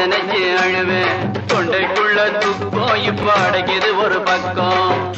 நினைச்சு அழுவேன். தொண்டைக்குள்ள துப்போ இப்ப அடைக்குது ஒரு பக்கம்.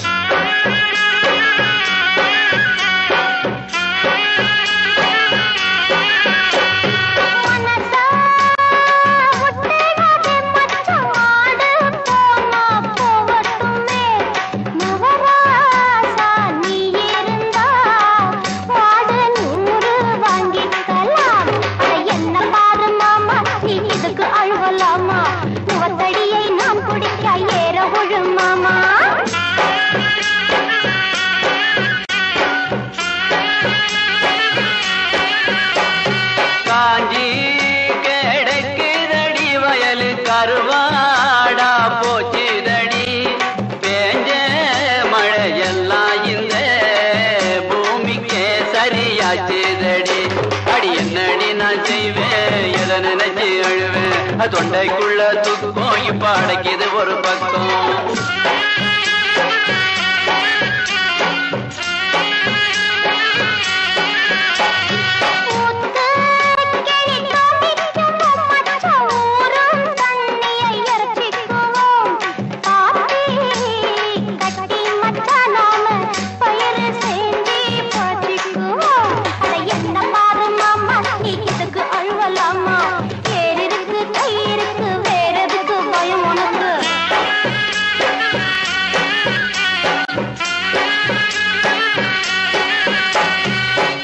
நான் செய்வேன் எதை நினைச்சு அழுவேன் தொண்டைக்குள்ள துக்கம் இப்ப அடைக்குது ஒரு பக்கம்.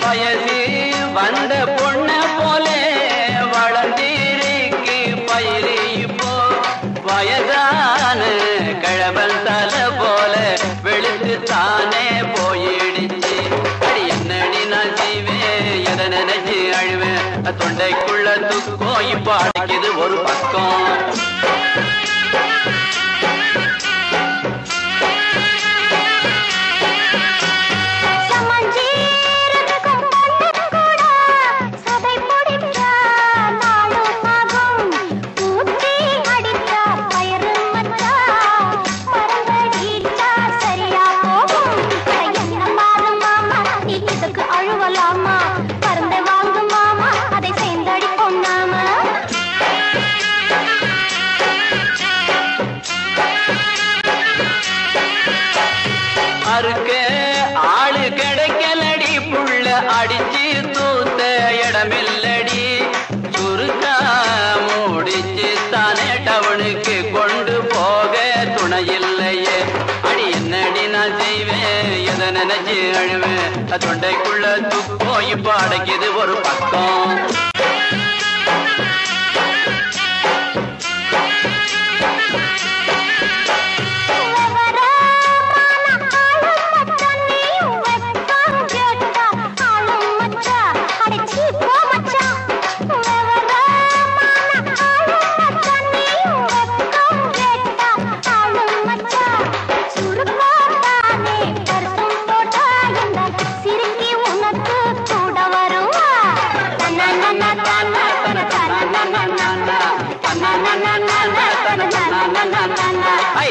வயசு வந்த பொண்ண போலே வளர்ந்திருக்கு பயிறு இப்போ வயதான கிழவன் தலை போல வெளுத்து தானே போயிடுச்சு. அடி என்னடி நான் செய்வேன்? எதை நினைச்சு அழுவேன்? தொண்டைக்குள்ள துக்கோ இப்போ அடைக்குது ஒரு பக்கம். அடிச்சு தூத்த இடமில்லடி. சுருக்கா முடிச்சு தானே டவுனுக்கு கொண்டு போக துணையில்லையே. அடி என்னடி நான் செய்வேன்? எதை நினைச்சு அழுவேன்? தொண்டைக்குள்ள துக்கம் இப்ப அடைக்குது ஒரு பக்கம். ஐ